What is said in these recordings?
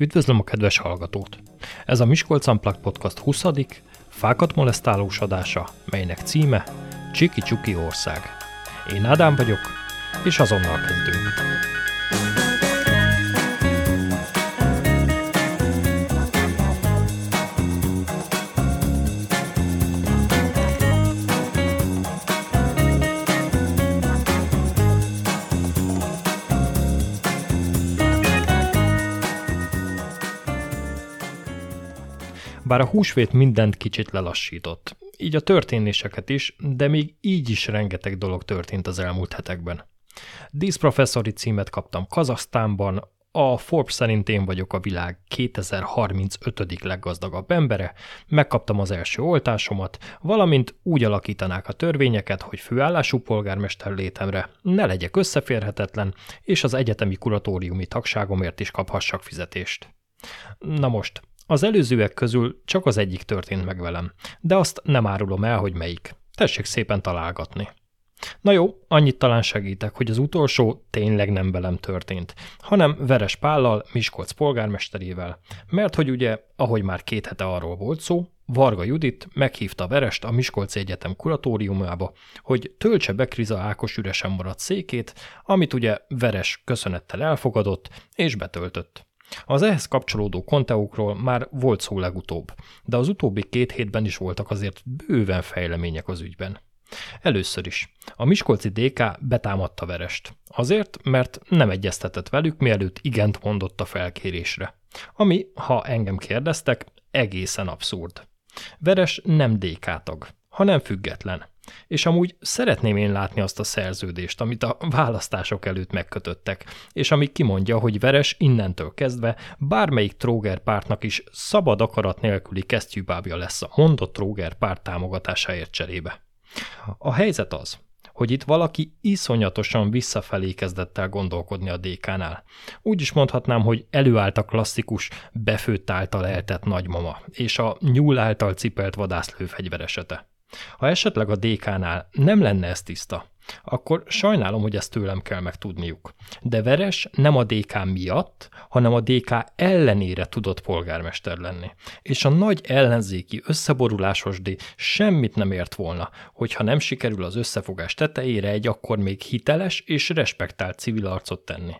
Üdvözlöm a kedves hallgatót! Ez a Miskolc Unplugged Podcast 20. fákat molesztálós adása, melynek címe Csiki Csuki ország. Én Ádám vagyok, és azonnal kezdünk. Bár a húsvét mindent kicsit lelassított, így a történéseket is, de még így is rengeteg dolog történt az elmúlt hetekben. Díszprofesszori címet kaptam Kazasztánban, a Forbes szerint én vagyok a világ 2035. leggazdagabb embere, megkaptam az első oltásomat, valamint úgy alakítanák a törvényeket, hogy főállású polgármester létemre ne legyek összeférhetetlen, és az egyetemi kuratóriumi tagságomért is kaphassak fizetést. Na most, az előzőek közül csak az egyik történt meg velem, de azt nem árulom el, hogy melyik. Tessék szépen találgatni. Na jó, annyit talán segítek, hogy az utolsó tényleg nem velem történt, hanem Veres Pállal, Miskolc polgármesterével, mert hogy ugye, ahogy már két hete arról volt szó, Varga Judit meghívta Verest a Miskolci Egyetem kuratóriumába, hogy töltse be Kriza Ákos üresen maradt székét, amit ugye Veres köszönettel elfogadott és betöltött. Az ehhez kapcsolódó konteókról már volt szó legutóbb, de az utóbbi két hétben is voltak azért bőven fejlemények az ügyben. Először is. A Miskolci DK betámadta Verest. Azért, mert nem egyeztetett velük, mielőtt igent mondott a felkérésre. Ami, ha engem kérdeztek, egészen abszurd. Veres nem DK tag, hanem független. És amúgy szeretném én látni azt a szerződést, amit a választások előtt megkötöttek, és ami kimondja, hogy Veres innentől kezdve bármelyik Tróger pártnak is szabad akarat nélküli kesztyűbábja lesz a mondott Tróger párt támogatásáért cserébe. A helyzet az, hogy itt valaki iszonyatosan visszafelé kezdett el gondolkodni a DK-nál. Úgy is mondhatnám, hogy előállt a klasszikus, befőtt által eltett nagymama, és a nyúl által cipelt vadászlőfegyver esete. Ha esetleg a DK-nál nem lenne ez tiszta, akkor sajnálom, hogy ezt tőlem kell megtudniuk. De Veres nem a DK miatt, hanem a DK ellenére tudott polgármester lenni. És a nagy ellenzéki összeborulásos D semmit nem ért volna, hogyha nem sikerül az összefogás tetejére egy akkor még hiteles és respektált civil arcot tenni.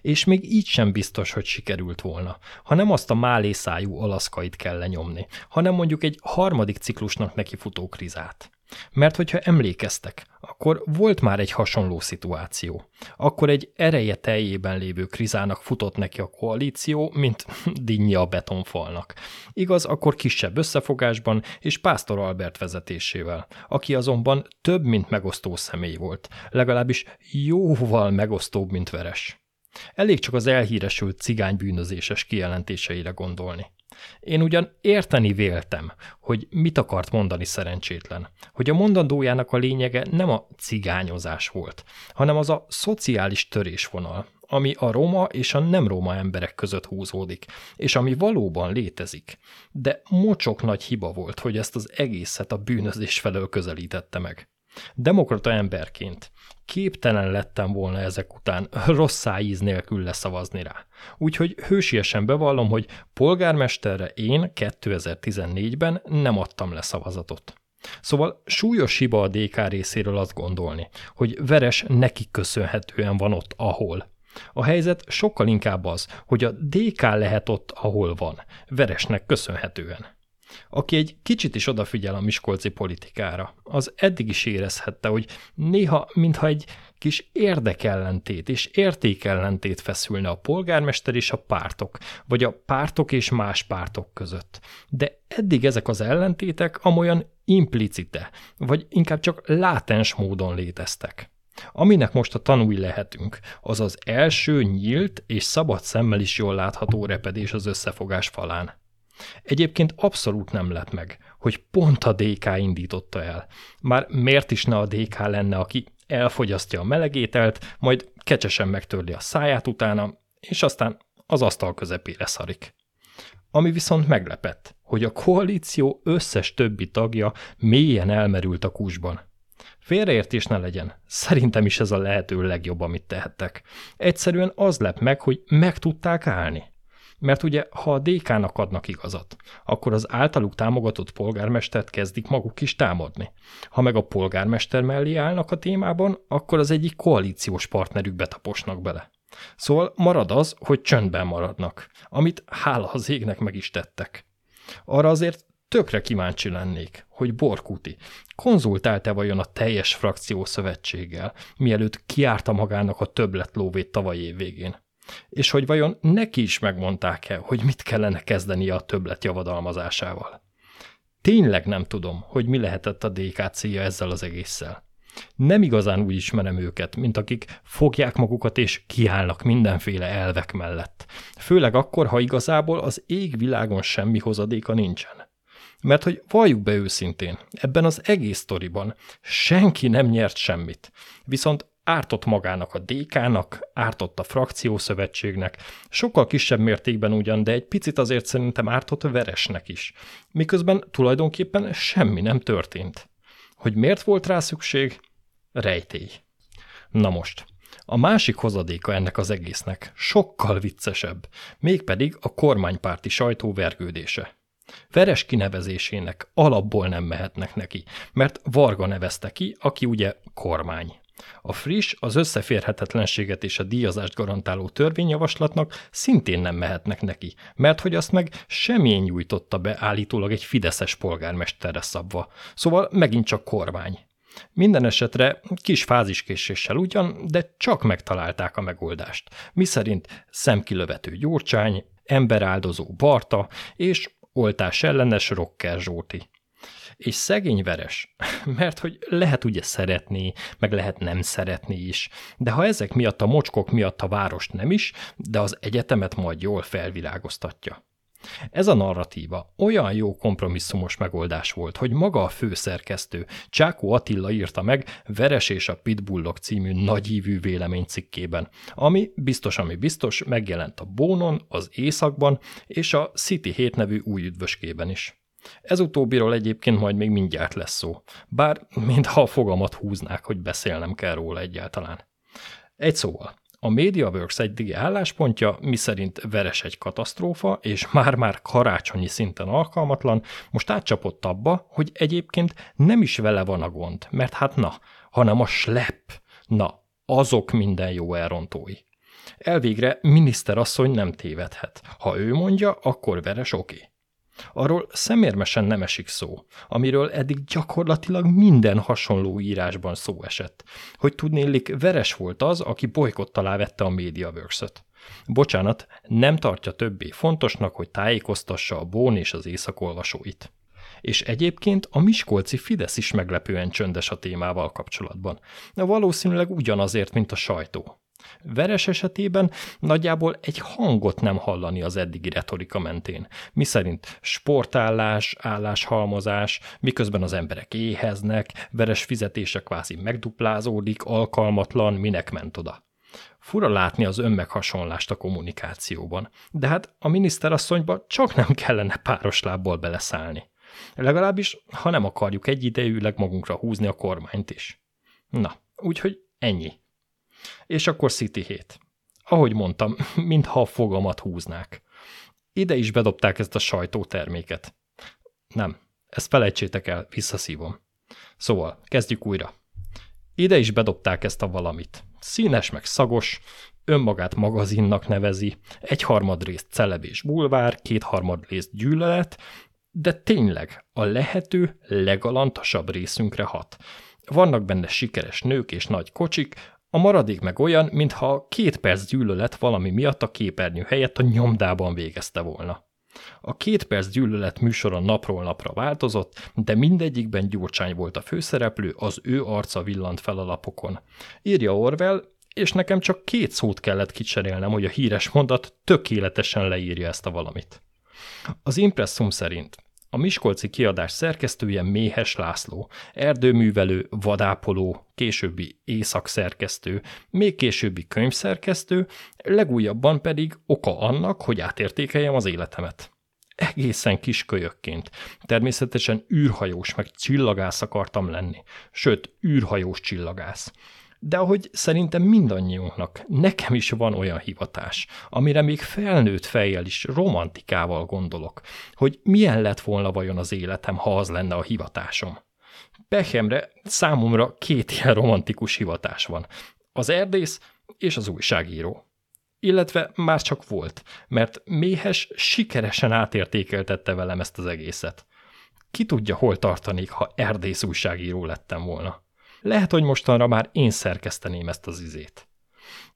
És még így sem biztos, hogy sikerült volna, ha nem azt a málészájú alaszkait kell lenyomni, hanem mondjuk egy harmadik ciklusnak neki futó krizát. Mert hogyha emlékeztek, akkor volt már egy hasonló szituáció. Akkor egy ereje teljében lévő krizának futott neki a koalíció, mint dinnye a betonfalnak. Igaz, akkor kisebb összefogásban és Pásztor Albert vezetésével, aki azonban több, mint megosztó személy volt, legalábbis jóval megosztóbb, mint Veres. Elég csak az elhíresült cigánybűnözéses kijelentéseire gondolni. Én ugyan érteni véltem, hogy mit akart mondani szerencsétlen, hogy a mondandójának a lényege nem a cigányozás volt, hanem az a szociális törésvonal, ami a roma és a nem roma emberek között húzódik, és ami valóban létezik. De mocsok nagy hiba volt, hogy ezt az egészet a bűnözés felől közelítette meg. Demokrata emberként képtelen lettem volna ezek után rossz íz nélkül leszavazni rá. Úgyhogy hősiesen bevallom, hogy polgármesterre én 2014-ben nem adtam le szavazatot. Szóval súlyos hiba a DK részéről azt gondolni, hogy Veres neki köszönhetően van ott, ahol. A helyzet sokkal inkább az, hogy a DK lehet ott, ahol van, Veresnek köszönhetően. Aki egy kicsit is odafigyel a miskolci politikára, az eddig is érezhette, hogy néha, mintha egy kis érdekellentét és értékellentét feszülne a polgármester és a pártok, vagy a pártok és más pártok között. De eddig ezek az ellentétek amolyan implicite, vagy inkább csak látens módon léteztek. Aminek most a tanúi lehetünk, az az első nyílt és szabad szemmel is jól látható repedés az összefogás falán. Egyébként abszolút nem lett meg, hogy pont a DK indította el. Már miért is ne a DK lenne, aki elfogyasztja a melegételt, majd kecsesen megtörli a száját utána, és aztán az asztal közepére szarik. Ami viszont meglepett, hogy a koalíció összes többi tagja mélyen elmerült a kúsban. Félreértés ne legyen, szerintem is ez a lehető legjobb, amit tehettek. Egyszerűen az lep meg, hogy meg tudták állni. Mert ugye, ha a DK-nak adnak igazat, akkor az általuk támogatott polgármestert kezdik maguk is támadni. Ha meg a polgármester mellé állnak a témában, akkor az egyik koalíciós partnerük betaposnak bele. Szóval marad az, hogy csöndben maradnak, amit hála az égnek meg is tettek. Arra azért tökre kíváncsi lennék, hogy Borkuti konzultált-e vajon a teljes frakció szövetséggel, mielőtt kiárta magának a többlet lóvét tavaly év végén. És hogy vajon neki is megmondták-e, hogy mit kellene kezdeni a többlet javadalmazásával. Tényleg nem tudom, hogy mi lehetett a DK célja ezzel az egésszel. Nem igazán úgy ismerem őket, mint akik fogják magukat és kiállnak mindenféle elvek mellett. Főleg akkor, ha igazából az égvilágon semmi hozadéka nincsen. Mert hogy valljuk be őszintén, ebben az egész sztoriban senki nem nyert semmit. Viszont ártott magának a DK-nak, ártott a frakciószövetségnek, sokkal kisebb mértékben ugyan, de egy picit azért szerintem ártott Veresnek is. Miközben tulajdonképpen semmi nem történt. Hogy miért volt rá szükség? Rejtély. Na most, a másik hozadéka ennek az egésznek sokkal viccesebb, mégpedig a kormánypárti sajtó vergődése. Veres kinevezésének alapból nem mehetnek neki, mert Varga nevezte ki, aki ugye kormány. A friss, az összeférhetetlenséget és a díjazást garantáló törvényjavaslatnak szintén nem mehetnek neki, mert hogy azt meg semmilyen nyújtotta be állítólag egy fideszes polgármesterre szabva. Szóval megint csak kormány. Minden esetre kis fáziskéséssel ugyan, de csak megtalálták a megoldást. Miszerint szemkilövető Gyurcsány, emberáldozó Barta és oltás ellenes Rocker Zsóti. És szegény veres, mert hogy lehet ugye szeretni, meg lehet nem szeretni is, de ha ezek miatt a mocskok miatt a várost nem is, de az egyetemet majd jól felvilágoztatja. Ez a narratíva olyan jó kompromisszumos megoldás volt, hogy maga a főszerkesztő, Csákó Attila írta meg Veres és a Pitbullok című nagyívű véleménycikkében, ami biztos, ami biztos, megjelent a Bónon, az Északban és a City 7 nevű új üdvöskében is. Ez utóbbiról egyébként majd még mindjárt lesz szó, bár mintha a fogamat húznák, hogy beszélnem kell róla egyáltalán. Egy szóval, a MediaWorks egyik álláspontja, miszerint veres egy katasztrófa, és már-már karácsonyi szinten alkalmatlan, most átcsapott abba, hogy egyébként nem is vele van a gond, mert hát na, hanem a slep, na, azok minden jó elrontói. Elvégre miniszterasszony nem tévedhet. Ha ő mondja, akkor veres oké. Okay. Arról szemérmesen nem esik szó, amiről eddig gyakorlatilag minden hasonló írásban szó esett, hogy tudnélik veres volt az, aki bolykott alá vette a MediaWorks-öt. Bocsánat, nem tartja többé fontosnak, hogy tájékoztassa a Bón és az északolvasóit. És egyébként a Miskolci Fidesz is meglepően csöndes a témával kapcsolatban. Valószínűleg ugyanazért, mint a sajtó. Veres esetében nagyjából egy hangot nem hallani az eddigi retorika mentén, miszerint sportállás, álláshalmozás, miközben az emberek éheznek, veres fizetése kvázi megduplázódik, alkalmatlan, minek ment oda. Fura látni az önmeghasonlást a kommunikációban, de hát a miniszterasszonyba csak nem kellene páros lábból beleszállni. Legalábbis, ha nem akarjuk egyidejűleg magunkra húzni a kormányt is. Na, úgyhogy ennyi. És akkor City 7. Ahogy mondtam, mintha a fogamat húznák. Ide is bedobták ezt a sajtóterméket. Nem, ezt felejtsétek el, visszaszívom. Szóval, kezdjük újra. Ide is bedobták ezt a valamit. Színes meg szagos, önmagát magazinnak nevezi, egyharmad részt celeb és bulvár, kétharmad részt gyűlölet, de tényleg a lehető legalantasabb részünkre hat. Vannak benne sikeres nők és nagy kocsik, a maradék meg olyan, mintha két perc gyűlölet valami miatt a képernyő helyett a nyomdában végezte volna. A két perc gyűlölet műsora napról napra változott, de mindegyikben Gyurcsány volt a főszereplő, az ő arca villant fel a lapokon. Írja Orwell, és nekem csak két szót kellett kicserélnem, hogy a híres mondat tökéletesen leírja ezt a valamit. Az impresszum szerint a Miskolci kiadás szerkesztője Méhes László, erdőművelő, vadápoló, későbbi északszerkesztő, még későbbi könyvszerkesztő, legújabban pedig oka annak, hogy átértékeljem az életemet. Egészen kis kölyökként. Természetesen űrhajós meg csillagász akartam lenni. Sőt, űrhajós csillagász. De ahogy szerintem mindannyiunknak, nekem is van olyan hivatás, amire még felnőtt fejjel is romantikával gondolok, hogy milyen lett volna vajon az életem, ha az lenne a hivatásom. Pehemre számomra két ilyen romantikus hivatás van. Az erdész és az újságíró. Illetve már csak volt, mert Méhes sikeresen átértékeltette velem ezt az egészet. Ki tudja, hol tartanék, ha erdész újságíró lettem volna. Lehet, hogy mostanra már én szerkeszteném ezt az izét.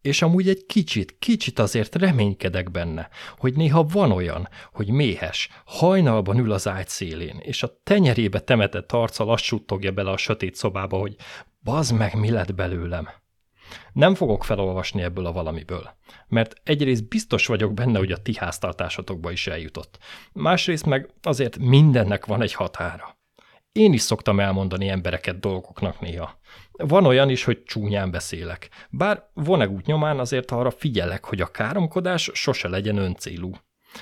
És amúgy egy kicsit, kicsit azért reménykedek benne, hogy néha van olyan, hogy méhes, hajnalban ül az ágy szélén, és a tenyerébe temetett arca lassúttogja bele a sötét szobába, hogy bazd meg, mi lett belőlem. Nem fogok felolvasni ebből a valamiből, mert egyrészt biztos vagyok benne, hogy a ti háztartásatokba is eljutott. Másrészt meg azért mindennek van egy határa. Én is szoktam elmondani embereket dolgoknak néha. Van olyan is, hogy csúnyán beszélek. Bár vonegút nyomán azért arra figyelek, hogy a káromkodás sose legyen öncélú.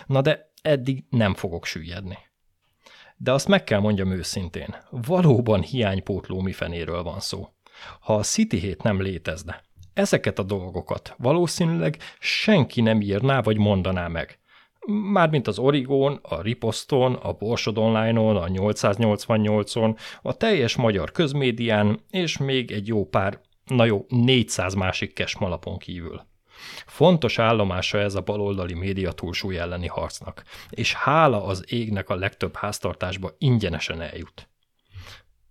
Na de eddig nem fogok süllyedni. De azt meg kell mondjam őszintén, valóban hiánypótló mifenéről van szó. Ha a City hét nem létezne, ezeket a dolgokat valószínűleg senki nem írná vagy mondaná meg. Mármint az Origon, a Riposton, a Borsod Online-on, a 888-on, a teljes magyar közmédián, és még egy jó pár, na jó, 400 másik kesmalapon kívül. Fontos állomása ez a baloldali média túlsúly elleni harcnak, és hála az égnek a legtöbb háztartásba ingyenesen eljut.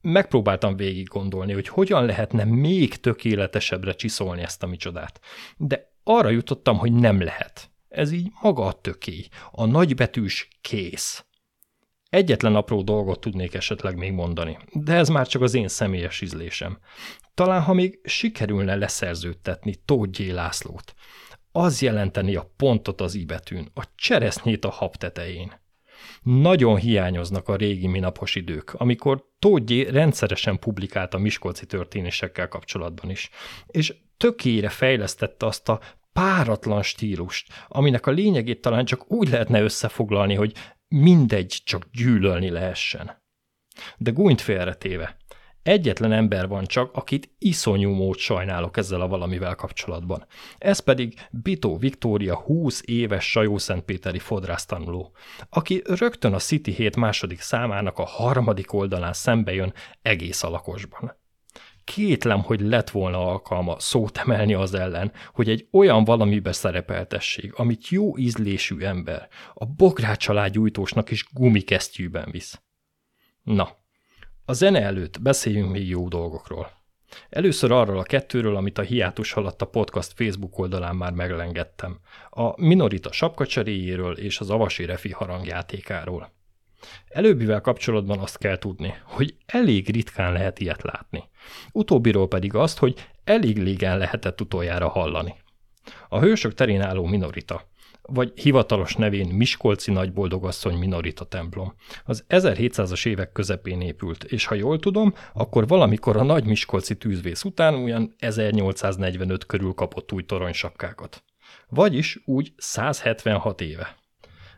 Megpróbáltam végig gondolni, hogy hogyan lehetne még tökéletesebbre csiszolni ezt a micsodát, de arra jutottam, hogy nem lehet. Ez így maga a töké, a nagybetűs kész. Egyetlen apró dolgot tudnék esetleg még mondani, de ez már csak az én személyes ízlésem. Talán, ha még sikerülne leszerződtetni Tóth. Lászlót, az jelenteni a pontot az ibetűn, a cseresznyét a hab tetején. Nagyon hiányoznak a régi minapos idők, amikor Tóth rendszeresen publikált a Miskolci történésekkel kapcsolatban is, és tökére fejlesztette azt a páratlan stílust, aminek a lényegét talán csak úgy lehetne összefoglalni, hogy mindegy, csak gyűlölni lehessen. De gúnyt félretéve. Egyetlen ember van csak, akit iszonyú mód sajnálok ezzel a valamivel kapcsolatban. Ez pedig Bitó Viktória 20 éves Sajószentpéteri fodrásztanuló, aki rögtön a City 7 második számának a harmadik oldalán szembe jön egész alakosban. Kétlem, hogy lett volna alkalma szót emelni az ellen, hogy egy olyan valamibe szerepeltessék, amit jó ízlésű ember, a bogrács gyújtósnak is gumikesztyűben visz. Na, a zene előtt beszéljünk még jó dolgokról. Először arról a kettőről, amit a hiátus alatt a podcast Facebook oldalán már meglengedtem. A Minorita sapkacseréjéről és az Avasi Refi harangjátékáról. Előbbivel kapcsolatban azt kell tudni, hogy elég ritkán lehet ilyet látni. Utóbbiról pedig azt, hogy elég légen lehetett utoljára hallani. A hősök terén álló minorita, vagy hivatalos nevén Miskolci Nagyboldogasszony Minorita templom. Az 1700-as évek közepén épült, és ha jól tudom, akkor valamikor a nagy Miskolci tűzvész után olyan 1845 körül kapott új toronysapkákat. Vagyis úgy 176 éve.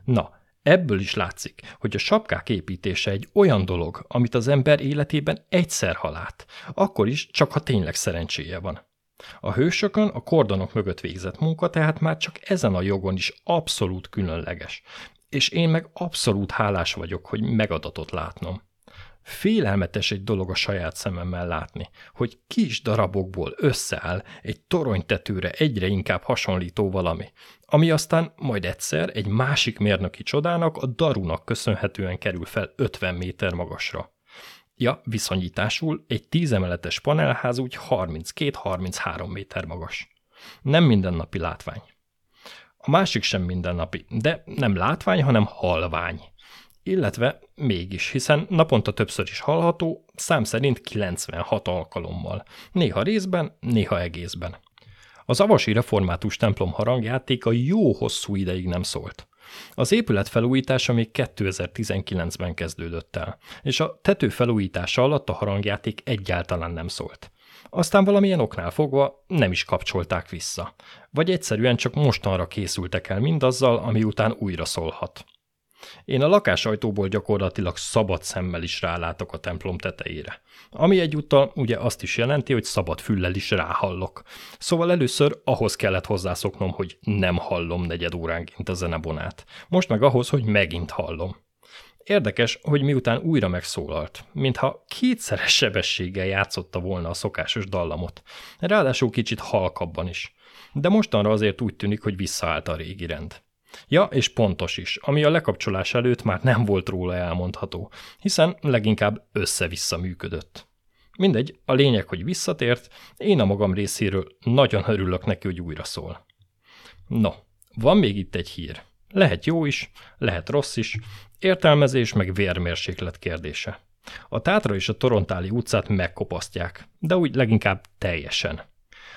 Na, Ebből is látszik, hogy a sapkák építése egy olyan dolog, amit az ember életében egyszer halát, akkor is csak ha tényleg szerencséje van. A hősökön a kordonok mögött végzett munka tehát már csak ezen a jogon is abszolút különleges, és én meg abszolút hálás vagyok, hogy megadatott látnom. Félelmetes egy dolog a saját szememmel látni, hogy kis darabokból összeáll egy toronytetőre egyre inkább hasonlító valami, ami aztán majd egyszer egy másik mérnöki csodának, a darunak köszönhetően kerül fel 50 méter magasra. Ja, viszonyításul egy tízemeletes panelház úgy 32-33 méter magas. Nem mindennapi látvány. A másik sem mindennapi, de nem látvány, hanem halvány illetve mégis, hiszen naponta többször is hallható, szám szerint 96 alkalommal, néha részben, néha egészben. Az avasi református templom harangjátéka jó hosszú ideig nem szólt. Az épület felújítása még 2019-ben kezdődött el, és a tető felújítása alatt a harangjáték egyáltalán nem szólt. Aztán valamilyen oknál fogva nem is kapcsolták vissza, vagy egyszerűen csak mostanra készültek el mindazzal, ami után újra szólhat. Én a lakásajtóból gyakorlatilag szabad szemmel is rálátok a templom tetejére. Ami egyúttal ugye azt is jelenti, hogy szabad füllel is ráhallok. Szóval először ahhoz kellett hozzászoknom, hogy nem hallom negyed óránként a zenebonát. Most meg ahhoz, hogy megint hallom. Érdekes, hogy miután újra megszólalt, mintha kétszeres sebességgel játszotta volna a szokásos dallamot, ráadásul kicsit halkabban is. De mostanra azért úgy tűnik, hogy visszaállt a régi rend. Ja, és pontos is, ami a lekapcsolás előtt már nem volt róla elmondható, hiszen leginkább össze-vissza működött. Mindegy, a lényeg, hogy visszatért, én a magam részéről nagyon örülök neki, hogy újra szól. No, van még itt egy hír. Lehet jó is, lehet rossz is, értelmezés meg vérmérséklet kérdése. A Tátra és a Torontáli utcát megkopasztják, de úgy leginkább teljesen.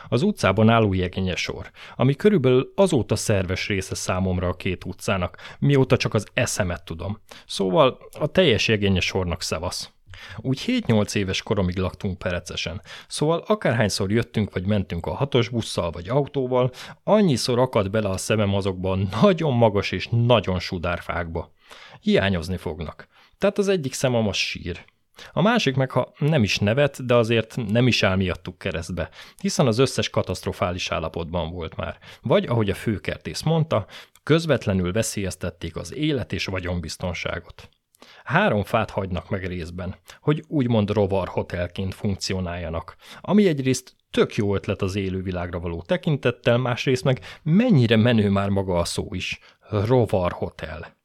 Az utcában álló jegényes sor, ami körülbelül azóta szerves része számomra a két utcának, mióta csak az eszemet tudom. Szóval a teljes jegényes sornak szevasz. Úgy 7-8 éves koromig laktunk perecesen, szóval akárhányszor jöttünk vagy mentünk a hatos busszal vagy autóval, annyiszor akadt bele a szemem azokban nagyon magas és nagyon sudárfákba. Hiányozni fognak. Tehát az egyik szemem az sír. A másik meg, ha nem is nevet, de azért nem is áll miattuk keresztbe, hiszen az összes katasztrofális állapotban volt már. Vagy, ahogy a főkertész mondta, közvetlenül veszélyeztették az élet és vagyonbiztonságot. Három fát hagynak meg részben, hogy úgymond rovar hotelként funkcionáljanak, ami egyrészt tök jó ötlet az élővilágra való tekintettel, másrészt meg mennyire menő már maga a szó is. Rovar hotel.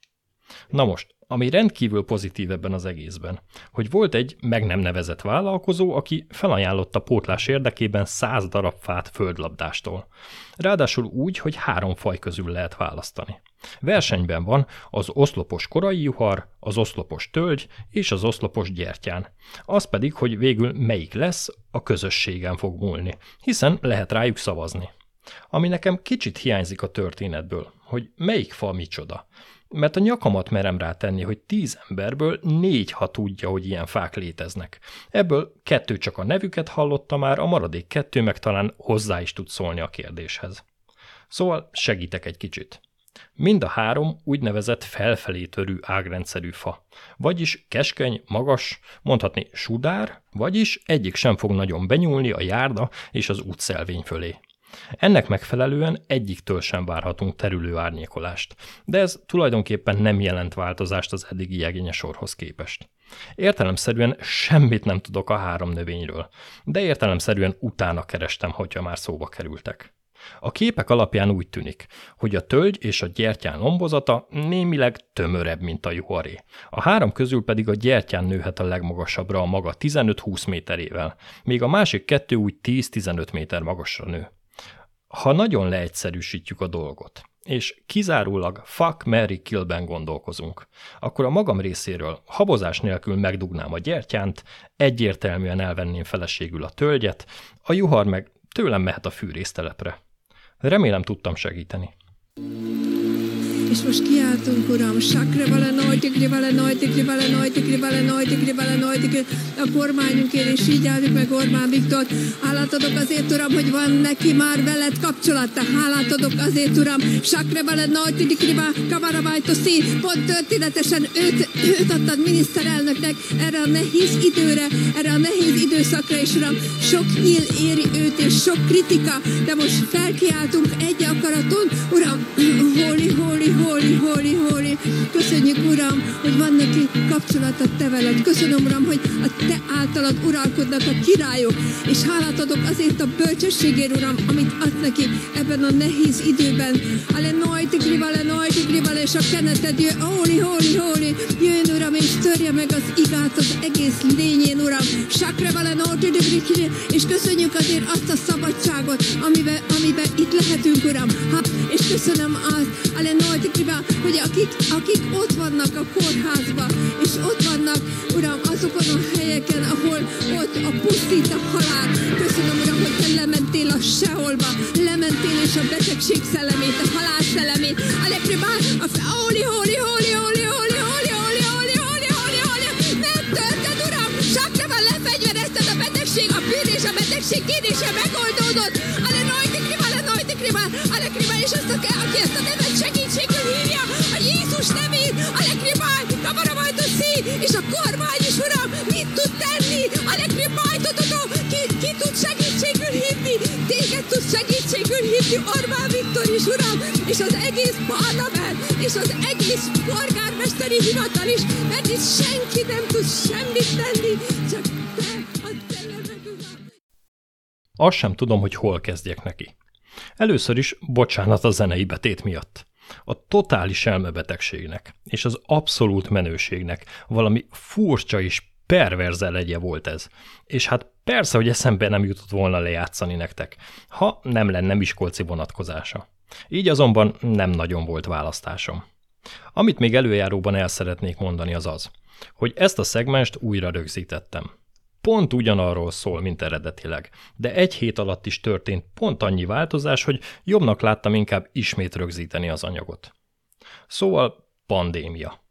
Na most, ami rendkívül pozitív ebben az egészben, hogy volt egy meg nem nevezett vállalkozó, aki felajánlotta pótlás érdekében száz darab fát földlabdástól. Ráadásul úgy, hogy három faj közül lehet választani. Versenyben van az oszlopos korai juhar, az oszlopos tölgy és az oszlopos gyertyán. Az pedig, hogy végül melyik lesz, a közösségen fog múlni, hiszen lehet rájuk szavazni. Ami nekem kicsit hiányzik a történetből, hogy melyik fa micsoda. Mert a nyakamat merem rá tenni, hogy tíz emberből négy, ha tudja, hogy ilyen fák léteznek. Ebből kettő csak a nevüket hallotta már, a maradék kettő meg talán hozzá is tud szólni a kérdéshez. Szóval segítek egy kicsit. Mind a három úgynevezett felfelé törő ágrendszerű fa, vagyis keskeny, magas, mondhatni sudár, vagyis egyik sem fog nagyon benyúlni a járda és az útszelvény fölé. Ennek megfelelően egyiktől sem várhatunk terülő árnyékolást, de ez tulajdonképpen nem jelent változást az eddigi jegényes sorhoz képest. Értelemszerűen semmit nem tudok a három növényről, de értelemszerűen utána kerestem, hogyha már szóba kerültek. A képek alapján úgy tűnik, hogy a tölgy és a gyertyán lombozata némileg tömörebb, mint a juharé. A három közül pedig a gyertyán nőhet a legmagasabbra a maga 15-20 méterével, míg a másik kettő úgy 10-15 méter magasra nő. Ha nagyon leegyszerűsítjük a dolgot, és kizárólag fuck, Mary killben gondolkozunk, akkor a magam részéről habozás nélkül megdugnám a gyertyánt, egyértelműen elvenném feleségül a tölgyet, a juhar meg tőlem mehet a fűrésztelepre. Remélem tudtam segíteni. És most kiáltunk, Uram, vele najtikri, vele najtikri, vele najtikri, vele najtikri, vele najtikri, a kormányunkért, és így álljuk meg Orbán Viktor. Hálát adok azért, Uram, hogy van neki már veled kapcsolata. Hálát adok azért, Uram, sakre vele najtikri, kavaravajtoszi, pont történetesen őt, őt adtad miniszterelnöknek erre a nehéz időre, erre a nehéz időszakra, és Uram, sok nyíl éri őt, és sok kritika, de most felkiáltunk egy akaraton, Uram, holy, holy, holy, holy, holy. Köszönjük, Uram, hogy van neki kapcsolat a Te veled. Köszönöm, Uram, hogy a Te általad uralkodnak a királyok, és hálát adok azért a bölcsességért, Uram, amit ad neki ebben a nehéz időben. Ale najtik rivale, najtik rivale, és a keneted jön, holy, holy, holy, jön, Uram, és törje meg az igát az egész lényén, Uram. Sakre vele, és köszönjük azért azt a szabadságot, amiben, amiben itt lehetünk, Uram. Ha, és köszönöm azt, ale Istivel, hogy akik, akik ott vannak a kórházban, és ott vannak, Uram, azokon a helyeken, ahol ott a pusztít a halál. Köszönöm, Uram, hogy Te lementél a seholba, lementél és a betegség szellemét, a halál szellemét, a lepribál, a fe, holi, holi, holi, holi, holi, holi, holi, holi, holi, holi, holi, megtörted, Uram, saknával lefegyverezted a betegség, a bűn és a betegség kérdése megoldódott, ale najtik rivál, najtik rivál, ale krivál, és azt, aki ezt a a legfőbb baj, hamarabb hajtott szín, és a kormány is, uram, mit tud tenni? A legfőbb baj, tudod, ki, ki tud segítségül hívni? Téged tud segítségül hívni Orbán Viktor is, uram, és az egész parlament, és az egész polgármesteri hivatal is, mert itt senki nem tud semmit tenni, csak te, a te Azt sem tudom, hogy hol kezdjek neki. Először is bocsánat a zenei betét miatt. A totális elmebetegségnek és az abszolút menőségnek valami furcsa és perverze legye volt ez. És hát persze, hogy eszembe nem jutott volna lejátszani nektek, ha nem lenne Miskolci vonatkozása. Így azonban nem nagyon volt választásom. Amit még előjáróban el szeretnék mondani az az, hogy ezt a szegmest újra rögzítettem. Pont ugyanarról szól, mint eredetileg, de egy hét alatt is történt pont annyi változás, hogy jobbnak láttam inkább ismét rögzíteni az anyagot. Szóval pandémia.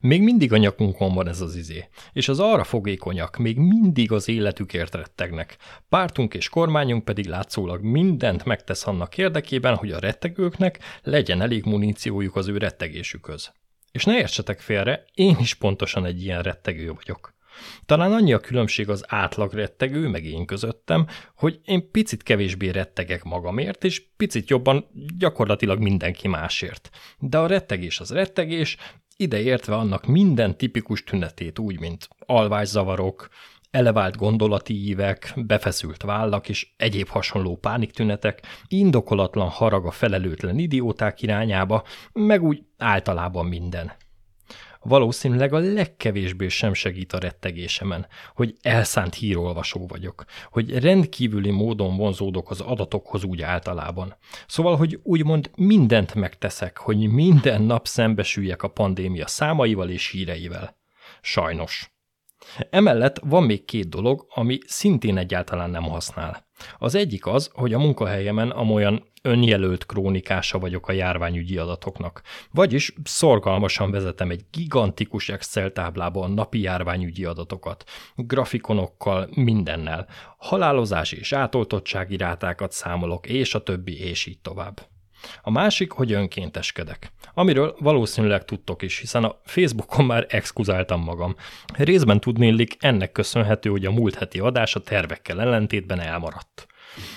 Még mindig a nyakunkon van ez az izé, és az arra fogékonyak még mindig az életükért rettegnek. Pártunk és kormányunk pedig látszólag mindent megtesz annak érdekében, hogy a rettegőknek legyen elég muníciójuk az ő rettegésükhöz. És ne értsetek félre, én is pontosan egy ilyen rettegő vagyok. Talán annyi a különbség az átlag rettegő, meg én közöttem, hogy én picit kevésbé rettegek magamért, és picit jobban gyakorlatilag mindenki másért. De a rettegés az rettegés, ide értve annak minden tipikus tünetét úgy, mint alvászavarok, elevált gondolati ívek, befeszült vállak és egyéb hasonló pániktünetek, indokolatlan harag a felelőtlen idióták irányába, meg úgy általában minden. Valószínűleg a legkevésbé sem segít a rettegésemen, hogy elszánt hírolvasó vagyok, hogy rendkívüli módon vonzódok az adatokhoz úgy általában. Szóval, hogy úgymond mindent megteszek, hogy minden nap szembesüljek a pandémia számaival és híreivel. Sajnos. Emellett van még két dolog, ami szintén egyáltalán nem használ. Az egyik az, hogy a munkahelyemen amolyan önjelölt krónikása vagyok a járványügyi adatoknak. Vagyis szorgalmasan vezetem egy gigantikus Excel táblába a napi járványügyi adatokat, grafikonokkal, mindennel, halálozás és átoltottsági rátákat számolok, és a többi, és így tovább. A másik, hogy önkénteskedek, amiről valószínűleg tudtok is, hiszen a Facebookon már exkuzáltam magam. Részben tudnélik ennek köszönhető, hogy a múlt heti adás a tervekkel ellentétben elmaradt.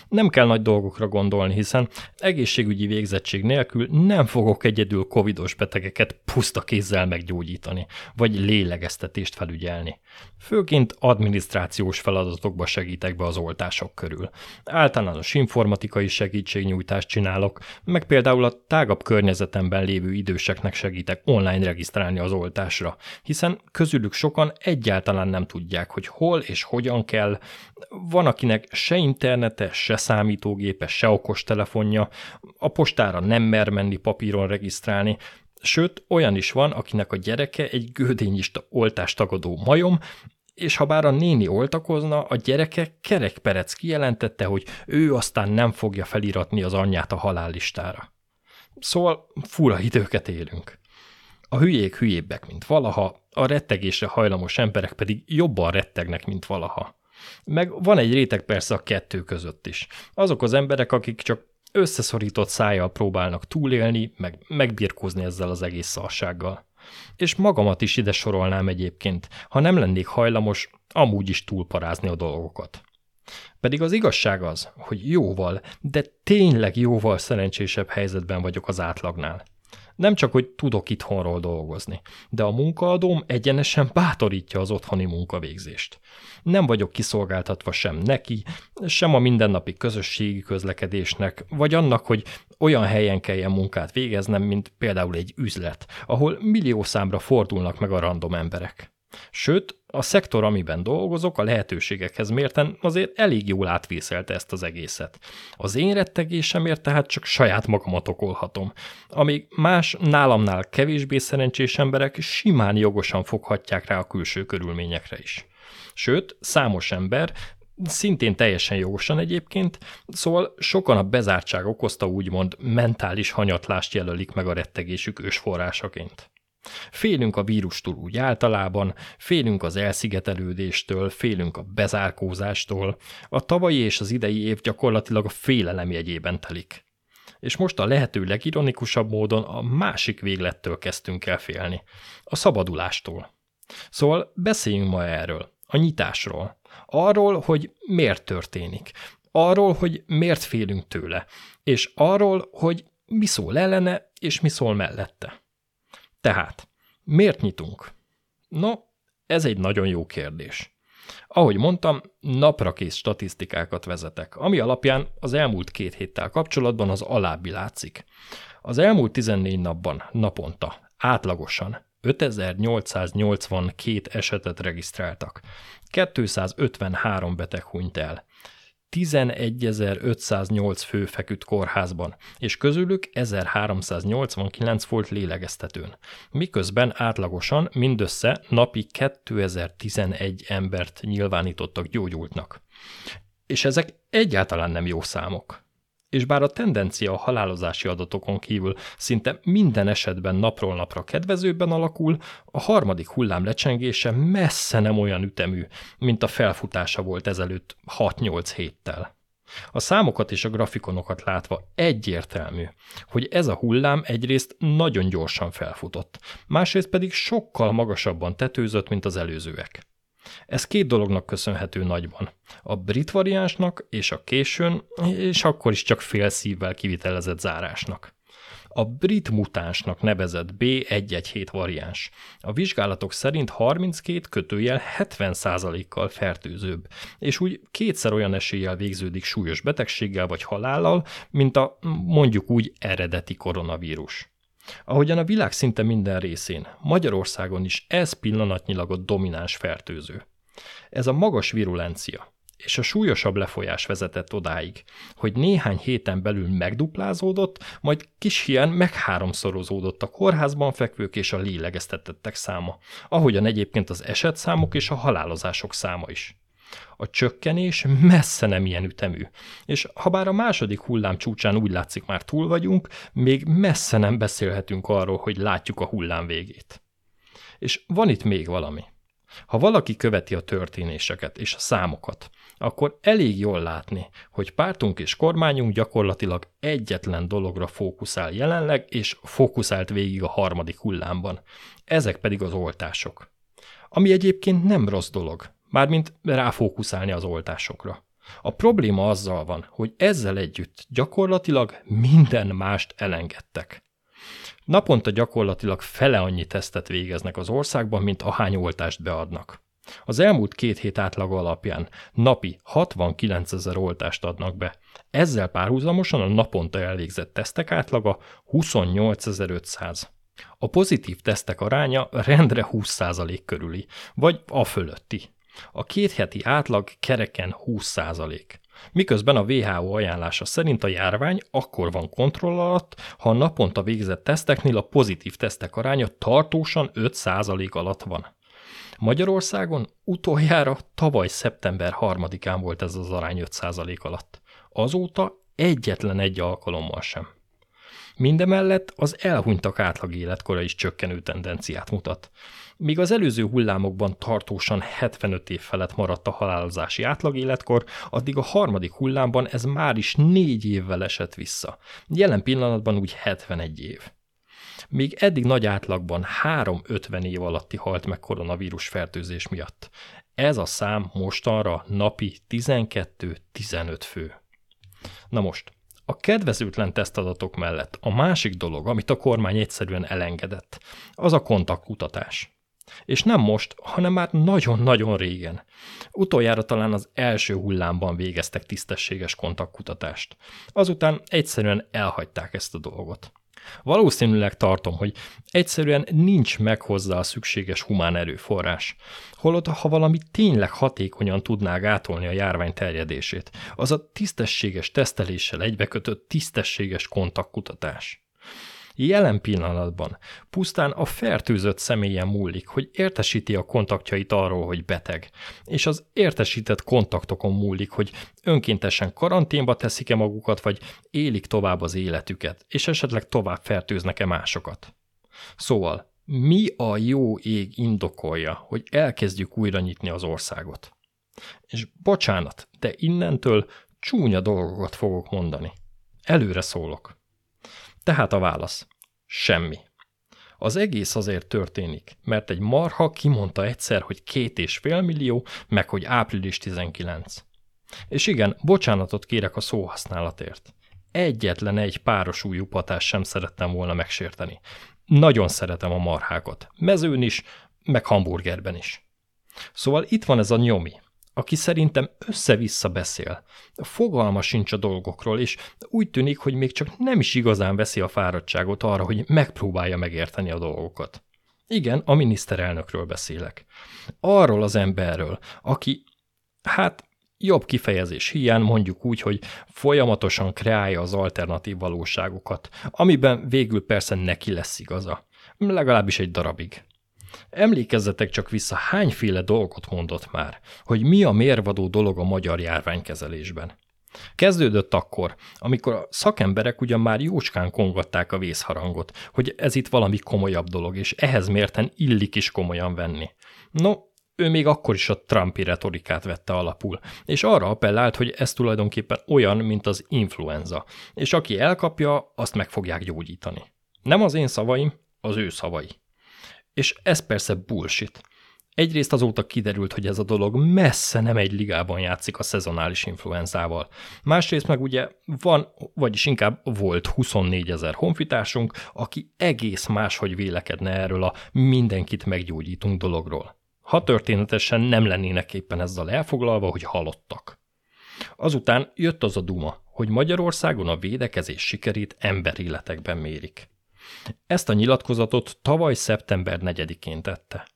Nem kell nagy dolgokra gondolni, hiszen egészségügyi végzettség nélkül nem fogok egyedül covidos betegeket puszta kézzel meggyógyítani, vagy lélegeztetést felügyelni. Főként adminisztrációs feladatokba segítek be az oltások körül. Általános informatikai segítségnyújtást csinálok, meg például a tágabb környezetemben lévő időseknek segítek online regisztrálni az oltásra, hiszen közülük sokan egyáltalán nem tudják, hogy hol és hogyan kell. Van, akinek se internete, se számítógépe, se okostelefonja, a postára nem mer menni papíron regisztrálni, Sőt, olyan is van, akinek a gyereke egy gődényista oltást tagadó majom, és ha bár a néni oltakozna, a gyereke kerekperec kijelentette, hogy ő aztán nem fogja feliratni az anyját a halállistára. Szóval fura időket élünk. A hülyék hülyébbek, mint valaha, a rettegésre hajlamos emberek pedig jobban rettegnek, mint valaha. Meg van egy réteg persze a kettő között is. Azok az emberek, akik csak összeszorított szájjal próbálnak túlélni, meg megbirkózni ezzel az egész szarsággal. És magamat is ide sorolnám egyébként, ha nem lennék hajlamos amúgy is túlparázni a dolgokat. Pedig az igazság az, hogy jóval, de tényleg jóval szerencsésebb helyzetben vagyok az átlagnál. Nem csak, hogy tudok itthonról dolgozni, de a munkaadóm egyenesen bátorítja az otthoni munkavégzést. Nem vagyok kiszolgáltatva sem neki, sem a mindennapi közösségi közlekedésnek, vagy annak, hogy olyan helyen kelljen munkát végeznem, mint például egy üzlet, ahol millió számra fordulnak meg a random emberek. Sőt, a szektor, amiben dolgozok, a lehetőségekhez mérten azért elég jól átvészelte ezt az egészet. Az én rettegésemért tehát csak saját magamat okolhatom, amíg más nálamnál kevésbé szerencsés emberek simán jogosan foghatják rá a külső körülményekre is. Sőt, számos ember, szintén teljesen jogosan egyébként, szóval sokan a bezártság okozta úgymond mentális hanyatlást jelölik meg a rettegésük ősforrásaként. Félünk a vírustól úgy általában, félünk az elszigetelődéstől, félünk a bezárkózástól. A tavalyi és az idei év gyakorlatilag a félelem jegyében telik. És most a lehető legironikusabb módon a másik véglettől kezdtünk el félni. A szabadulástól. Szóval beszéljünk ma erről, a nyitásról. Arról, hogy miért történik. Arról, hogy miért félünk tőle, és arról, hogy mi szól ellene, és mi szól mellette. Tehát, miért nyitunk? No, ez egy nagyon jó kérdés. Ahogy mondtam, naprakész statisztikákat vezetek, ami alapján az elmúlt két héttel kapcsolatban az alábbi látszik. Az elmúlt 14 napban, naponta, átlagosan 5882 esetet regisztráltak. 253 beteg hunyt el. 11.508 fő feküdt kórházban, és közülük 1389 volt lélegeztetőn, miközben átlagosan mindössze napi 2011 embert nyilvánítottak gyógyultnak. És ezek egyáltalán nem jó számok és bár a tendencia a halálozási adatokon kívül szinte minden esetben napról napra kedvezőbben alakul, a harmadik hullám lecsengése messze nem olyan ütemű, mint a felfutása volt ezelőtt 6-8 héttel. A számokat és a grafikonokat látva egyértelmű, hogy ez a hullám egyrészt nagyon gyorsan felfutott, másrészt pedig sokkal magasabban tetőzött, mint az előzőek. Ez két dolognak köszönhető nagyban. A brit variánsnak és a későn, és akkor is csak fél szívvel kivitelezett zárásnak. A brit mutánsnak nevezett B117 variáns. A vizsgálatok szerint 32 kötőjel 70%-kal fertőzőbb, és úgy kétszer olyan eséllyel végződik súlyos betegséggel vagy halállal, mint a mondjuk úgy eredeti koronavírus. Ahogyan a világ szinte minden részén, Magyarországon is ez pillanatnyilag a domináns fertőző. Ez a magas virulencia és a súlyosabb lefolyás vezetett odáig, hogy néhány héten belül megduplázódott, majd kis hián megháromszorozódott a kórházban fekvők és a lélegeztetettek száma, ahogyan egyébként az esetszámok és a halálozások száma is. A csökkenés messze nem ilyen ütemű, és ha bár a második hullám csúcsán úgy látszik már túl vagyunk, még messze nem beszélhetünk arról, hogy látjuk a hullám végét. És van itt még valami. Ha valaki követi a történéseket és a számokat, akkor elég jól látni, hogy pártunk és kormányunk gyakorlatilag egyetlen dologra fókuszál jelenleg, és fókuszált végig a harmadik hullámban. Ezek pedig az oltások. Ami egyébként nem rossz dolog, mármint ráfókuszálni az oltásokra. A probléma azzal van, hogy ezzel együtt gyakorlatilag minden mást elengedtek. Naponta gyakorlatilag fele annyi tesztet végeznek az országban, mint ahány oltást beadnak. Az elmúlt két hét átlag alapján napi 69 ezer oltást adnak be. Ezzel párhuzamosan a naponta elvégzett tesztek átlaga 28.500. A pozitív tesztek aránya rendre 20% körüli, vagy a fölötti. A két heti átlag kereken 20 százalék. Miközben a WHO ajánlása szerint a járvány akkor van kontroll alatt, ha a naponta végzett teszteknél a pozitív tesztek aránya tartósan 5 százalék alatt van. Magyarországon utoljára tavaly szeptember 3-án volt ez az arány 5 százalék alatt. Azóta egyetlen egy alkalommal sem. Mindemellett az elhunytak átlag életkora is csökkenő tendenciát mutat. Míg az előző hullámokban tartósan 75 év felett maradt a halálozási átlagéletkor, addig a harmadik hullámban ez már is négy évvel esett vissza. Jelen pillanatban úgy 71 év. Még eddig nagy átlagban 3-50 év alatti halt meg koronavírus fertőzés miatt. Ez a szám mostanra napi 12-15 fő. Na most, a kedvezőtlen tesztadatok mellett a másik dolog, amit a kormány egyszerűen elengedett, az a kontaktkutatás. És nem most, hanem már nagyon-nagyon régen. Utoljára talán az első hullámban végeztek tisztességes kontaktkutatást. Azután egyszerűen elhagyták ezt a dolgot. Valószínűleg tartom, hogy egyszerűen nincs meg hozzá a szükséges humán erőforrás. Holott, ha valami tényleg hatékonyan tudná gátolni a járvány terjedését, az a tisztességes teszteléssel egybekötött tisztességes kontaktkutatás. Jelen pillanatban pusztán a fertőzött személyen múlik, hogy értesíti a kontaktjait arról, hogy beteg, és az értesített kontaktokon múlik, hogy önkéntesen karanténba teszik-e magukat, vagy élik tovább az életüket, és esetleg tovább fertőznek-e másokat. Szóval, mi a jó ég indokolja, hogy elkezdjük újra nyitni az országot? És bocsánat, de innentől csúnya dolgokat fogok mondani. Előre szólok. Tehát a válasz. Semmi. Az egész azért történik, mert egy marha kimondta egyszer, hogy két és fél millió, meg hogy április 19. És igen, bocsánatot kérek a szóhasználatért. egyetlen egy páros újú patás sem szerettem volna megsérteni. Nagyon szeretem a marhákat. Mezőn is, meg hamburgerben is. Szóval itt van ez a nyomi, aki szerintem össze-vissza beszél. Fogalma sincs a dolgokról, és úgy tűnik, hogy még csak nem is igazán veszi a fáradtságot arra, hogy megpróbálja megérteni a dolgokat. Igen, a miniszterelnökről beszélek. Arról az emberről, aki, hát jobb kifejezés hiány mondjuk úgy, hogy folyamatosan kreálja az alternatív valóságokat, amiben végül persze neki lesz igaza. Legalábbis egy darabig. Emlékezzetek csak vissza, hányféle dolgot mondott már, hogy mi a mérvadó dolog a magyar járványkezelésben. Kezdődött akkor, amikor a szakemberek ugyan már jócskán kongatták a vészharangot, hogy ez itt valami komolyabb dolog, és ehhez mérten illik is komolyan venni. No, ő még akkor is a Trumpi retorikát vette alapul, és arra appellált, hogy ez tulajdonképpen olyan, mint az influenza, és aki elkapja, azt meg fogják gyógyítani. Nem az én szavaim, az ő szavai. És ez persze bullshit. Egyrészt azóta kiderült, hogy ez a dolog messze nem egy ligában játszik a szezonális influenzával. Másrészt meg ugye van, vagyis inkább volt 24 ezer honfitársunk, aki egész máshogy vélekedne erről a mindenkit meggyógyítunk dologról. Ha történetesen nem lennének éppen ezzel elfoglalva, hogy halottak. Azután jött az a duma, hogy Magyarországon a védekezés sikerét emberéletekben mérik. Ezt a nyilatkozatot tavaly szeptember 4-én tette.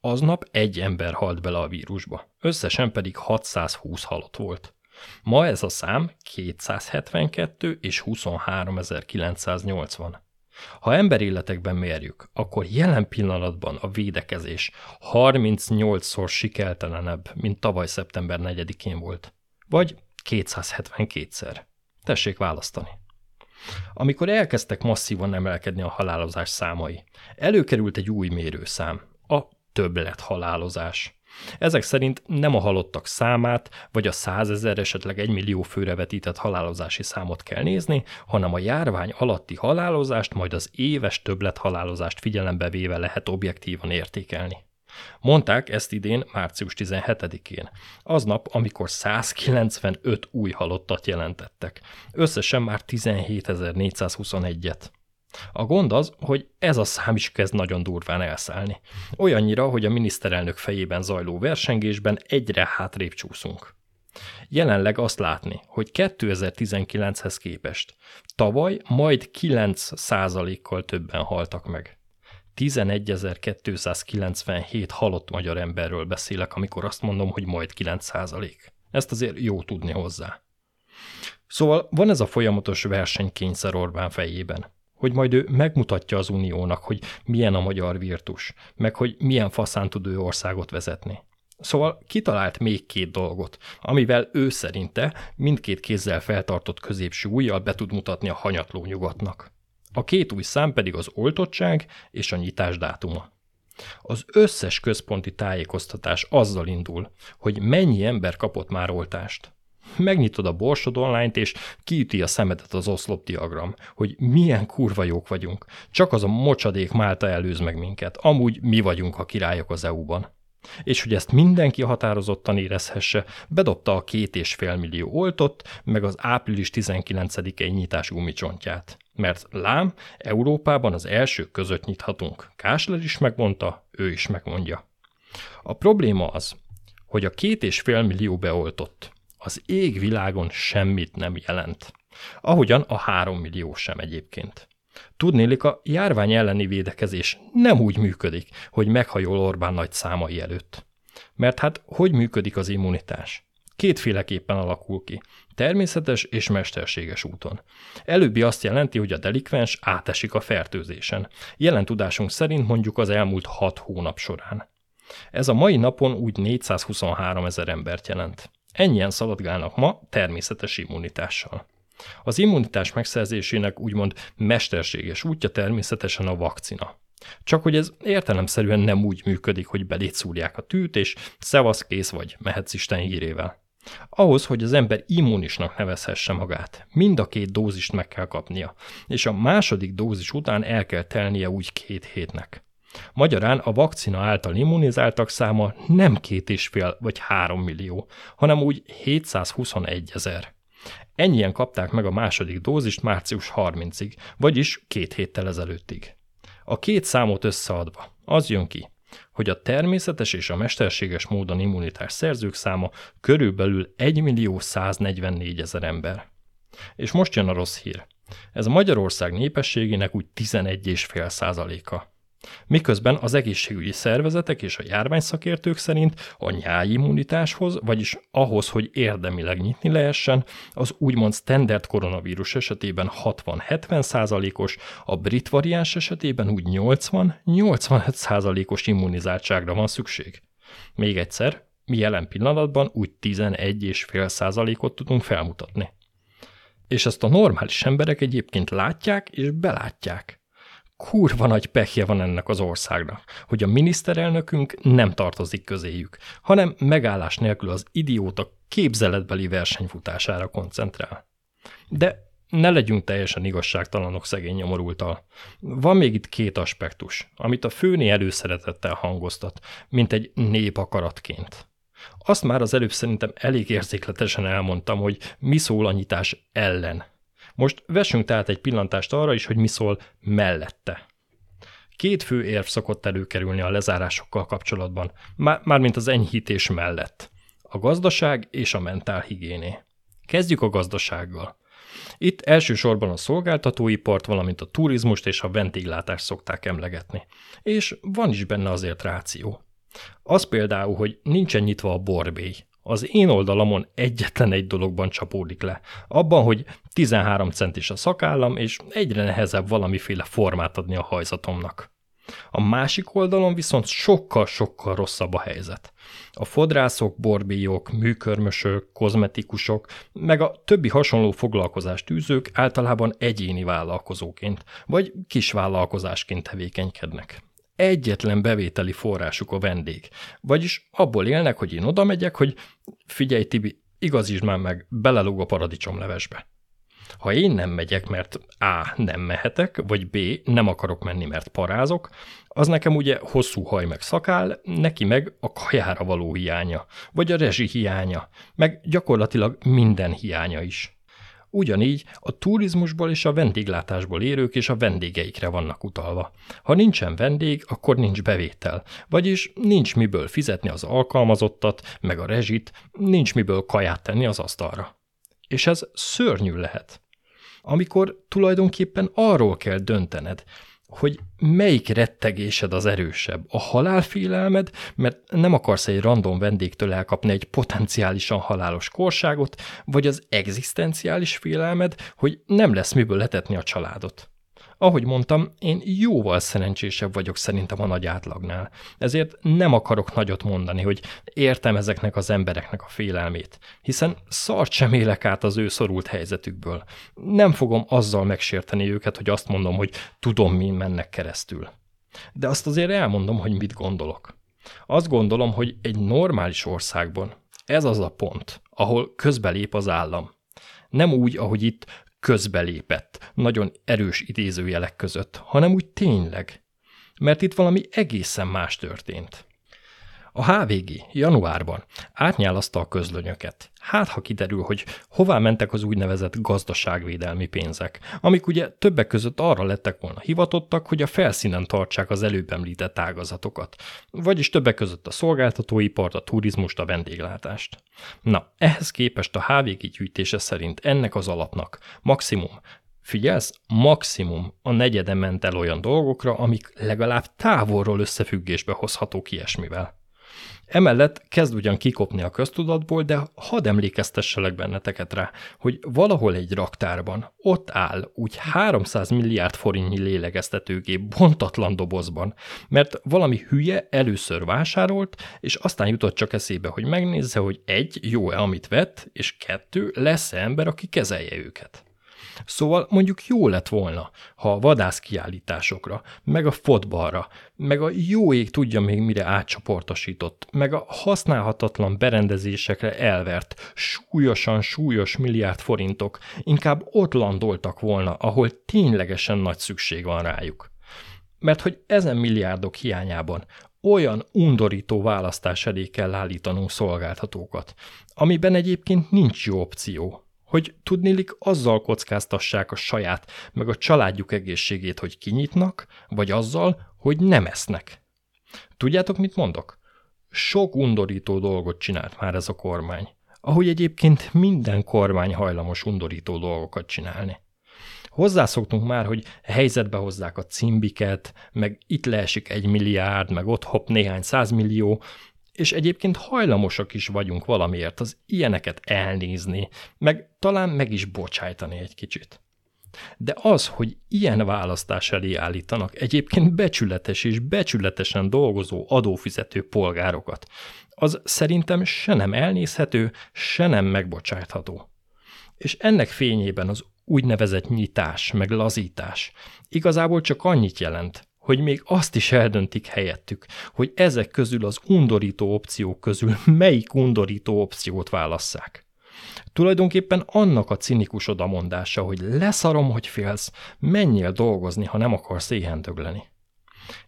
Aznap egy ember halt bele a vírusba, összesen pedig 620 halott volt. Ma ez a szám 272 és 23.980. Ha emberéletekben mérjük, akkor jelen pillanatban a védekezés 38-szor sikertelenebb, mint tavaly szeptember 4-én volt. Vagy 272-szer. Tessék választani. Amikor elkezdtek masszívan emelkedni a halálozás számai, előkerült egy új mérőszám, a többlet halálozás. Ezek szerint nem a halottak számát, vagy a százezer, esetleg egy főre vetített halálozási számot kell nézni, hanem a járvány alatti halálozást, majd az éves többlet halálozást figyelembe véve lehet objektívan értékelni. Mondták ezt idén március 17-én, aznap, amikor 195 új halottat jelentettek. Összesen már 17.421-et. A gond az, hogy ez a szám is kezd nagyon durván elszállni. Olyannyira, hogy a miniszterelnök fejében zajló versengésben egyre hátrébb csúszunk. Jelenleg azt látni, hogy 2019-hez képest tavaly majd 9 kal többen haltak meg. 11.297 halott magyar emberről beszélek, amikor azt mondom, hogy majd 9 Ezt azért jó tudni hozzá. Szóval van ez a folyamatos versenykényszer Orbán fejében hogy majd ő megmutatja az Uniónak, hogy milyen a magyar virtus, meg hogy milyen faszán tud ő országot vezetni. Szóval kitalált még két dolgot, amivel ő szerinte mindkét kézzel feltartott középső ujjal be tud mutatni a hanyatló nyugatnak. A két új szám pedig az oltottság és a nyitás dátuma. Az összes központi tájékoztatás azzal indul, hogy mennyi ember kapott már oltást. Megnyitod a Borsod online-t, és kiüti a szemedet az oszlop diagram, hogy milyen kurva jók vagyunk. Csak az a mocsadék Málta előz meg minket. Amúgy mi vagyunk a királyok az EU-ban. És hogy ezt mindenki határozottan érezhesse, bedobta a két és fél millió oltott, meg az április 19-i nyitás gumicsontját. Mert lám, Európában az elsők között nyithatunk. Kásler is megmondta, ő is megmondja. A probléma az, hogy a két és fél millió beoltott az égvilágon semmit nem jelent. Ahogyan a három millió sem egyébként. Tudnélik, a járvány elleni védekezés nem úgy működik, hogy meghajol Orbán nagy számai előtt. Mert hát hogy működik az immunitás? Kétféleképpen alakul ki, természetes és mesterséges úton. Előbbi azt jelenti, hogy a delikvens átesik a fertőzésen. Jelen tudásunk szerint mondjuk az elmúlt hat hónap során. Ez a mai napon úgy 423 ezer embert jelent. Ennyien szaladgálnak ma természetes immunitással. Az immunitás megszerzésének úgymond mesterséges útja természetesen a vakcina. Csak hogy ez értelemszerűen nem úgy működik, hogy belét szúrják a tűt, és szevasz kész vagy, mehetsz Isten hírével. Ahhoz, hogy az ember immunisnak nevezhesse magát, mind a két dózist meg kell kapnia, és a második dózis után el kell telnie úgy két hétnek. Magyarán a vakcina által immunizáltak száma nem két és fél vagy három millió, hanem úgy 721 ezer. Ennyien kapták meg a második dózist március 30-ig, vagyis két héttel ezelőttig. A két számot összeadva az jön ki, hogy a természetes és a mesterséges módon immunitás szerzők száma körülbelül 1 millió 144 ezer ember. És most jön a rossz hír. Ez Magyarország népességének úgy 11,5 százaléka. Miközben az egészségügyi szervezetek és a járványszakértők szerint a nyájimmunitáshoz, vagyis ahhoz, hogy érdemileg nyitni lehessen, az úgymond standard koronavírus esetében 60-70 százalékos, a brit variáns esetében úgy 80-85 százalékos immunizáltságra van szükség. Még egyszer, mi jelen pillanatban úgy 11,5 százalékot tudunk felmutatni. És ezt a normális emberek egyébként látják és belátják kurva nagy pekje van ennek az országnak, hogy a miniszterelnökünk nem tartozik közéjük, hanem megállás nélkül az idióta képzeletbeli versenyfutására koncentrál. De ne legyünk teljesen igazságtalanok szegény nyomorultal. Van még itt két aspektus, amit a főné előszeretettel hangoztat, mint egy népakaratként. Azt már az előbb szerintem elég érzékletesen elmondtam, hogy mi szól a nyitás ellen – most vessünk tehát egy pillantást arra is, hogy mi szól mellette. Két fő érv szokott előkerülni a lezárásokkal kapcsolatban, mármint az enyhítés mellett. A gazdaság és a mentálhigiéné. Kezdjük a gazdasággal. Itt elsősorban a szolgáltatóipart, valamint a turizmust és a vendéglátást szokták emlegetni. És van is benne azért ráció. Az például, hogy nincsen nyitva a borbély, az én oldalamon egyetlen egy dologban csapódik le. Abban, hogy 13 centis a szakállam, és egyre nehezebb valamiféle formát adni a hajzatomnak. A másik oldalon viszont sokkal-sokkal rosszabb a helyzet. A fodrászok, borbíjók, műkörmösök, kozmetikusok, meg a többi hasonló foglalkozást űzők általában egyéni vállalkozóként, vagy kisvállalkozásként tevékenykednek egyetlen bevételi forrásuk a vendég. Vagyis abból élnek, hogy én oda megyek, hogy figyelj Tibi, igazítsd már meg, belelóg a paradicsomlevesbe. Ha én nem megyek, mert A. nem mehetek, vagy B. nem akarok menni, mert parázok, az nekem ugye hosszú haj meg szakál, neki meg a kajára való hiánya, vagy a rezsi hiánya, meg gyakorlatilag minden hiánya is. Ugyanígy a turizmusból és a vendéglátásból érők és a vendégeikre vannak utalva. Ha nincsen vendég, akkor nincs bevétel, vagyis nincs miből fizetni az alkalmazottat, meg a rezsit, nincs miből kaját tenni az asztalra. És ez szörnyű lehet. Amikor tulajdonképpen arról kell döntened, hogy melyik rettegésed az erősebb. A halálfélelmed, mert nem akarsz egy random vendégtől elkapni egy potenciálisan halálos korságot, vagy az egzisztenciális félelmed, hogy nem lesz miből letetni a családot. Ahogy mondtam, én jóval szerencsésebb vagyok szerintem a nagy átlagnál. Ezért nem akarok nagyot mondani, hogy értem ezeknek az embereknek a félelmét, hiszen szart sem élek át az ő szorult helyzetükből. Nem fogom azzal megsérteni őket, hogy azt mondom, hogy tudom, mi mennek keresztül. De azt azért elmondom, hogy mit gondolok. Azt gondolom, hogy egy normális országban ez az a pont, ahol közbelép az állam. Nem úgy, ahogy itt közbelépett, nagyon erős idézőjelek között, hanem úgy tényleg. Mert itt valami egészen más történt. A HVG januárban átnyálazta a közlönyöket. Hát, ha kiderül, hogy hová mentek az úgynevezett gazdaságvédelmi pénzek, amik ugye többek között arra lettek volna hivatottak, hogy a felszínen tartsák az előbb említett ágazatokat, vagyis többek között a szolgáltatóipart, a turizmust, a vendéglátást. Na, ehhez képest a HVG gyűjtése szerint ennek az alapnak maximum Figyelsz, maximum a negyede ment el olyan dolgokra, amik legalább távolról összefüggésbe hozhatók ilyesmivel. Emellett kezd ugyan kikopni a köztudatból, de hadd emlékeztesselek benneteket rá, hogy valahol egy raktárban ott áll úgy 300 milliárd forintnyi lélegeztetőgép bontatlan dobozban, mert valami hülye először vásárolt, és aztán jutott csak eszébe, hogy megnézze, hogy egy, jó-e, amit vett, és kettő, lesz-e ember, aki kezelje őket. Szóval mondjuk jó lett volna, ha a vadászkiállításokra, meg a fotbalra, meg a jó ég tudja még mire átcsoportosított, meg a használhatatlan berendezésekre elvert, súlyosan súlyos milliárd forintok inkább ott landoltak volna, ahol ténylegesen nagy szükség van rájuk. Mert hogy ezen milliárdok hiányában olyan undorító választás elé kell állítanunk szolgáltatókat, amiben egyébként nincs jó opció, hogy tudnélik azzal kockáztassák a saját, meg a családjuk egészségét, hogy kinyitnak, vagy azzal, hogy nem esznek. Tudjátok, mit mondok? Sok undorító dolgot csinált már ez a kormány, ahogy egyébként minden kormány hajlamos undorító dolgokat csinálni. Hozzászoktunk már, hogy helyzetbe hozzák a cimbiket, meg itt leesik egy milliárd, meg ott hopp néhány százmillió, és egyébként hajlamosak is vagyunk valamiért az ilyeneket elnézni, meg talán meg is bocsájtani egy kicsit. De az, hogy ilyen választás elé állítanak egyébként becsületes és becsületesen dolgozó adófizető polgárokat, az szerintem se nem elnézhető, se nem megbocsátható. És ennek fényében az úgynevezett nyitás, meg lazítás igazából csak annyit jelent, hogy még azt is eldöntik helyettük, hogy ezek közül az undorító opciók közül melyik undorító opciót válasszák. Tulajdonképpen annak a cinikus odamondása, hogy leszarom, hogy félsz, menjél dolgozni, ha nem akarsz éhendögleni.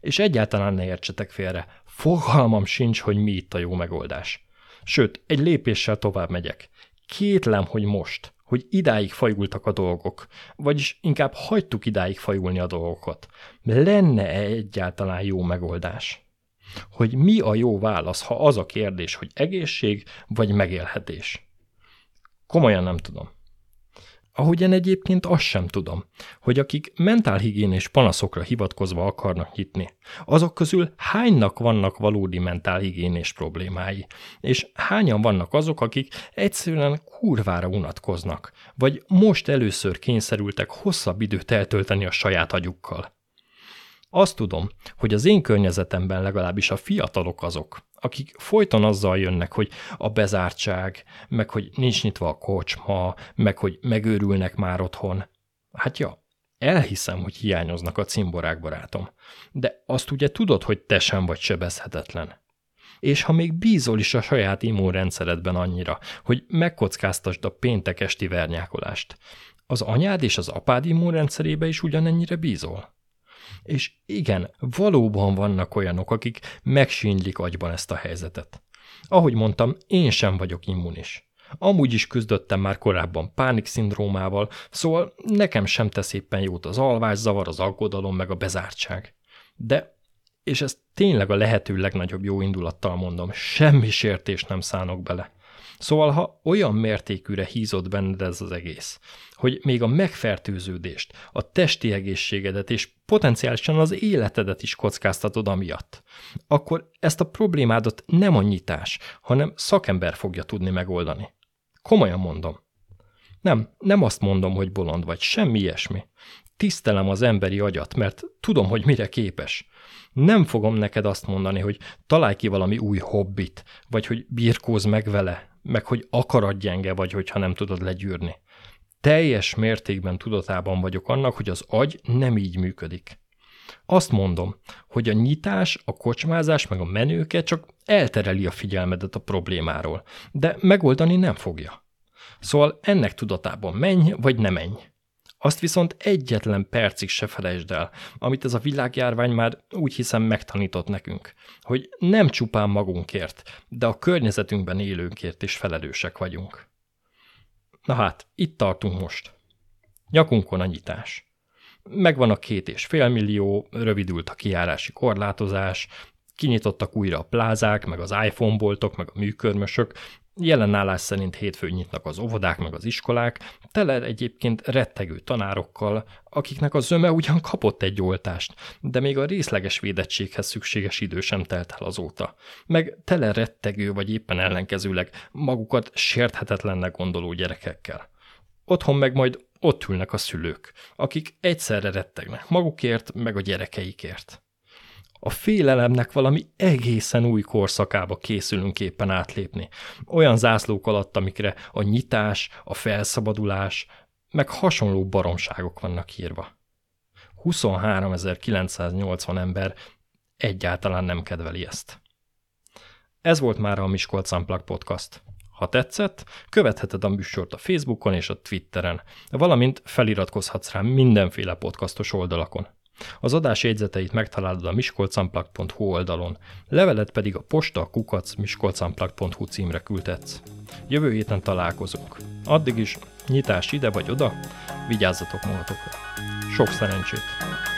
És egyáltalán ne értsetek félre, fogalmam sincs, hogy mi itt a jó megoldás. Sőt, egy lépéssel tovább megyek. Kétlem, hogy most, hogy idáig fajultak a dolgok, vagyis inkább hagytuk idáig fajulni a dolgokat. Lenne-e egyáltalán jó megoldás? Hogy mi a jó válasz, ha az a kérdés, hogy egészség vagy megélhetés? Komolyan nem tudom. Ahogyan egyébként azt sem tudom, hogy akik mentálhigiénés panaszokra hivatkozva akarnak nyitni, azok közül hánynak vannak valódi mentálhigiénés problémái, és hányan vannak azok, akik egyszerűen kurvára unatkoznak, vagy most először kényszerültek hosszabb időt eltölteni a saját agyukkal. Azt tudom, hogy az én környezetemben legalábbis a fiatalok azok, akik folyton azzal jönnek, hogy a bezártság, meg hogy nincs nyitva a kocsma, meg hogy megőrülnek már otthon. Hát ja, elhiszem, hogy hiányoznak a cimborák, barátom. De azt ugye tudod, hogy te sem vagy sebezhetetlen. És ha még bízol is a saját immunrendszeredben annyira, hogy megkockáztasd a péntek esti vernyákolást, az anyád és az apád immunrendszerébe is ugyanennyire bízol? És igen, valóban vannak olyanok, akik megsínylik agyban ezt a helyzetet. Ahogy mondtam, én sem vagyok immunis. Amúgy is küzdöttem már korábban pánikszindrómával, szóval nekem sem tesz éppen jót az alvászavar, az aggodalom meg a bezártság. De, és ezt tényleg a lehető legnagyobb jó indulattal mondom, semmi sértést nem szánok bele. Szóval, ha olyan mértékűre hízott benned ez az egész, hogy még a megfertőződést, a testi egészségedet és potenciálisan az életedet is kockáztatod amiatt, akkor ezt a problémádat nem a nyitás, hanem szakember fogja tudni megoldani. Komolyan mondom. Nem, nem azt mondom, hogy bolond vagy, semmi ilyesmi. Tisztelem az emberi agyat, mert tudom, hogy mire képes. Nem fogom neked azt mondani, hogy találj ki valami új hobbit, vagy hogy birkóz meg vele, meg hogy akaratgyenge vagy, hogyha nem tudod legyűrni. Teljes mértékben tudatában vagyok annak, hogy az agy nem így működik. Azt mondom, hogy a nyitás, a kocsmázás meg a menőke csak eltereli a figyelmedet a problémáról, de megoldani nem fogja. Szóval ennek tudatában menj, vagy ne menj. Azt viszont egyetlen percig se felejtsd el, amit ez a világjárvány már úgy hiszem megtanított nekünk, hogy nem csupán magunkért, de a környezetünkben élőnkért is felelősek vagyunk. Na hát, itt tartunk most. Nyakunkon a nyitás. Megvan a két és fél millió, rövidült a kiárási korlátozás, kinyitottak újra a plázák, meg az iPhone boltok, meg a műkörmösök, Jelen állás szerint hétfőn nyitnak az óvodák meg az iskolák, tele egyébként rettegő tanárokkal, akiknek a zöme ugyan kapott egy oltást, de még a részleges védettséghez szükséges idő sem telt el azóta. Meg tele rettegő vagy éppen ellenkezőleg magukat sérthetetlennek gondoló gyerekekkel. Otthon meg majd ott ülnek a szülők, akik egyszerre rettegnek magukért, meg a gyerekeikért. A félelemnek valami egészen új korszakába készülünk éppen átlépni. Olyan zászlók alatt, amikre a nyitás, a felszabadulás, meg hasonló baromságok vannak írva. 23.980 ember egyáltalán nem kedveli ezt. Ez volt már a Miskolc Unplugged Podcast. Ha tetszett, követheted a műsort a Facebookon és a Twitteren, valamint feliratkozhatsz rá mindenféle podcastos oldalakon. Az adás jegyzeteit megtalálod a miskolcanplak.hu oldalon, levelet pedig a posta kukac miskolcanplak.hu címre küldhetsz. Jövő héten találkozunk. Addig is nyitás ide vagy oda, vigyázzatok magatokra. Sok szerencsét!